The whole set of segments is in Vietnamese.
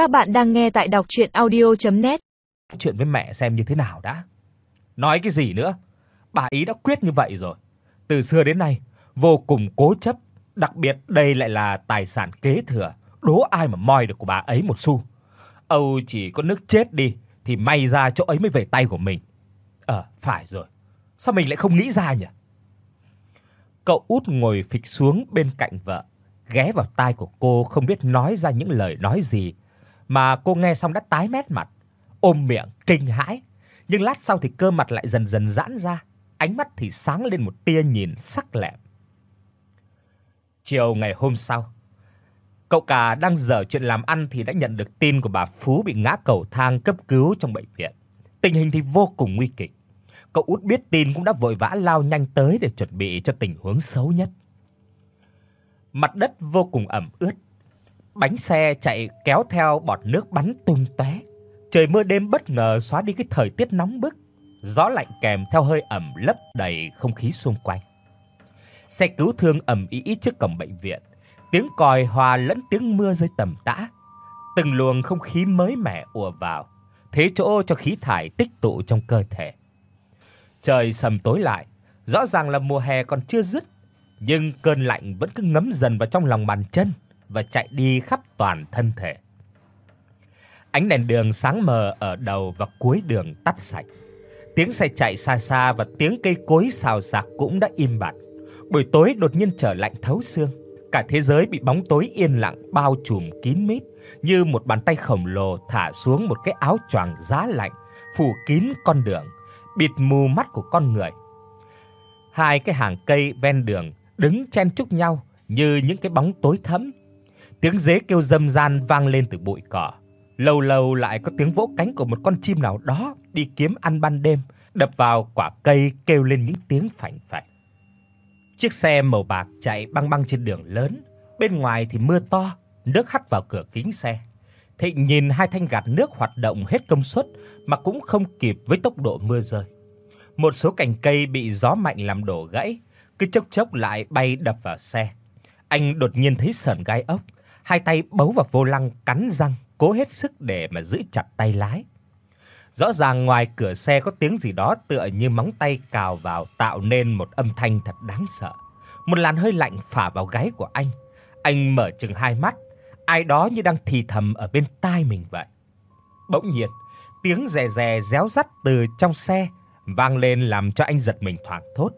Các bạn đang nghe tại đọc audio net Chuyện với mẹ xem như thế nào đã. Nói cái gì nữa? Bà ý đã quyết như vậy rồi. Từ xưa đến nay vô cùng cố chấp, đặc biệt đây lại là tài sản kế thừa, đố ai mà moi được của bà ấy một xu. Âu chỉ có nước chết đi thì may ra chỗ ấy mới về tay của mình. Ờ, phải rồi. Sao mình lại không nghĩ ra nhỉ? Cậu út ngồi phịch xuống bên cạnh vợ, ghé vào tai của cô không biết nói ra những lời nói gì, mà cô nghe xong đã tái mét mặt, ôm miệng kinh hãi, nhưng lát sau thì cơ mặt lại dần dần giãn ra, ánh mắt thì sáng lên một tia nhìn sắc lẹm. Chiều ngày hôm sau, cậu cả đang dở chuyện làm ăn thì đã nhận được tin của bà Phú bị ngã cầu thang cấp cứu trong bệnh viện. Tình hình thì vô cùng nguy kịch. Cậu út biết tin cũng đã vội vã lao nhanh tới để chuẩn bị cho tình huống xấu nhất. Mặt đất vô cùng ẩm ướt. Bánh xe chạy kéo theo bọt nước bắn tung tóe. Trời mưa đêm bất ngờ xóa đi cái thời tiết nóng bức, gió lạnh kèm theo hơi ẩm lấp đầy không khí xung quanh. Xe cứu thương ầm ĩ trước cổng bệnh viện, tiếng còi hòa lẫn tiếng mưa rơi tầm tã. Từng luồng không khí mới mẻ ùa vào, thế chỗ cho khí thải tích tụ trong cơ thể. Trời sầm tối lại, rõ ràng là mùa hè còn chưa dứt, nhưng cơn lạnh vẫn cứ ngấm dần vào trong lòng bàn chân và chạy đi khắp toàn thân thể. Ánh đèn đường sáng mờ ở đầu và cuối đường tắt sạch. Tiếng xe chạy xa xa và tiếng cây cối xào xạc cũng đã im bặt. Buổi tối đột nhiên trở lạnh thấu xương, cả thế giới bị bóng tối yên lặng bao trùm kín mít, như một bàn tay khổng lồ thả xuống một cái áo choàng giá lạnh phủ kín con đường, bịt mù mắt của con người. Hai cái hàng cây ven đường đứng chen chúc nhau như những cái bóng tối thẫm. Tiếng dế kêu râm ran vang lên từ bụi cỏ. Lâu lâu lại có tiếng vỗ cánh của một con chim nào đó đi kiếm ăn ban đêm, đập vào quả cây kêu lên những tiếng phành phạch. Chiếc xe màu bạc chạy băng băng trên đường lớn, bên ngoài thì mưa to, nước hắt vào cửa kính xe. Thịnh nhìn hai thanh gạt nước hoạt động hết công suất mà cũng không kịp với tốc độ mưa rơi. Một số cành cây bị gió mạnh làm đổ gãy, cứ chốc chốc lại bay đập vào xe. Anh đột nhiên thấy sởn gai ốc, hai tay bấu vào vô lăng cắn răng, cố hết sức để mà giữ chặt tay lái. Rõ ràng ngoài cửa xe có tiếng gì đó tựa như móng tay cào vào tạo nên một âm thanh thật đáng sợ. Một làn hơi lạnh phả vào gáy của anh. Anh mở chừng hai mắt, ai đó như đang thì thầm ở bên tai mình vậy. Bỗng nhiên, tiếng rè rè réo rắt từ trong xe vang lên làm cho anh giật mình thoáng thốt.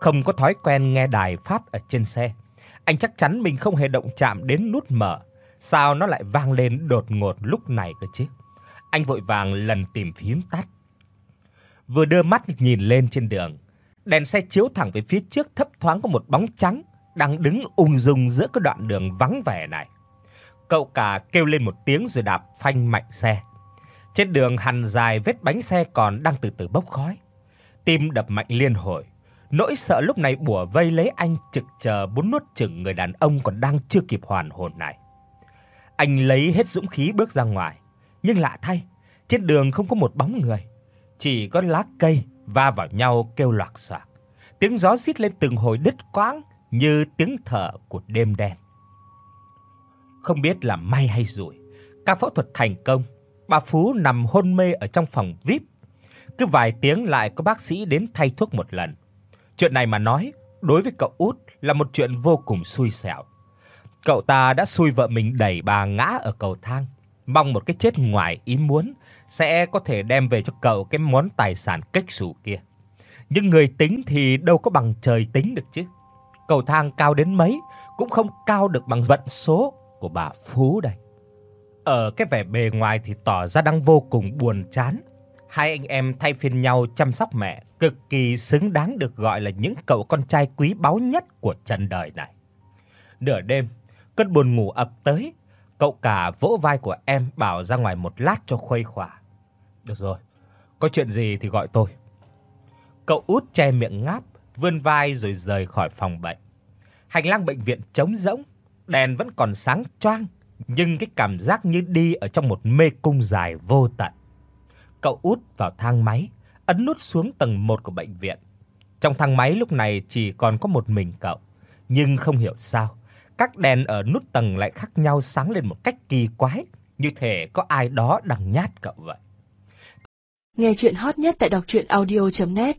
Không có thói quen nghe đài phát ở trên xe, anh chắc chắn mình không hề động chạm đến nút mở, sao nó lại vang lên đột ngột lúc này cơ chứ? Anh vội vàng lần tìm phím tắt. Vừa đưa mắt nhìn lên trên đường, đèn xe chiếu thẳng về phía trước thấp thoáng có một bóng trắng đang đứng ung dung giữa cái đoạn đường vắng vẻ này. Cậu cả kêu lên một tiếng rồi đạp phanh mạnh xe. Trên đường hằn dài vết bánh xe còn đang từ từ bốc khói. Tim đập mạnh liên hồi. Nỗi sợ lúc này bủa vây lấy anh trực chờ muốn nuốt chửng người đàn ông còn đang chưa kịp hoàn hồn này. Anh lấy hết dũng khí bước ra ngoài, nhưng lạ thay, trên đường không có một bóng người, chỉ có lá cây va vào nhau kêu loạc xoạc. Tiếng gió rít lên từng hồi đứt quãng như tiếng thở của đêm đen. Không biết là may hay rủi, ca phẫu thuật thành công, bà Phú nằm hôn mê ở trong phòng VIP. Cứ vài tiếng lại có bác sĩ đến thay thuốc một lần. Chuyện này mà nói, đối với cậu út là một chuyện vô cùng xui xẻo. Cậu ta đã xui vợ mình đẩy bà ngã ở cầu thang, mong một cái chết ngoài ý muốn sẽ có thể đem về cho cậu cái món tài sản cách xù kia. Nhưng người tính thì đâu có bằng trời tính được chứ. Cầu thang cao đến mấy cũng không cao được bằng vận số của bà Phú đây. Ở cái vẻ bề ngoài thì tỏ ra đang vô cùng buồn chán. Hai anh em thay phiên nhau chăm sóc mẹ, cực kỳ xứng đáng được gọi là những cậu con trai quý báu nhất của trần đời này. Nửa đêm, cơn buồn ngủ ập tới, cậu cả vỗ vai của em bảo ra ngoài một lát cho khuây khỏa. Được rồi, có chuyện gì thì gọi tôi. Cậu út che miệng ngáp, vươn vai rồi rời khỏi phòng bệnh. Hành lang bệnh viện trống rỗng, đèn vẫn còn sáng choang, nhưng cái cảm giác như đi ở trong một mê cung dài vô tận. Cậu út vào thang máy, ấn nút xuống tầng 1 của bệnh viện. Trong thang máy lúc này chỉ còn có một mình cậu, nhưng không hiểu sao, các đèn ở nút tầng lại khác nhau sáng lên một cách kỳ quái, như thể có ai đó đang nhát cậu vậy. Nghe truyện hot nhất tại doctruyenaudio.net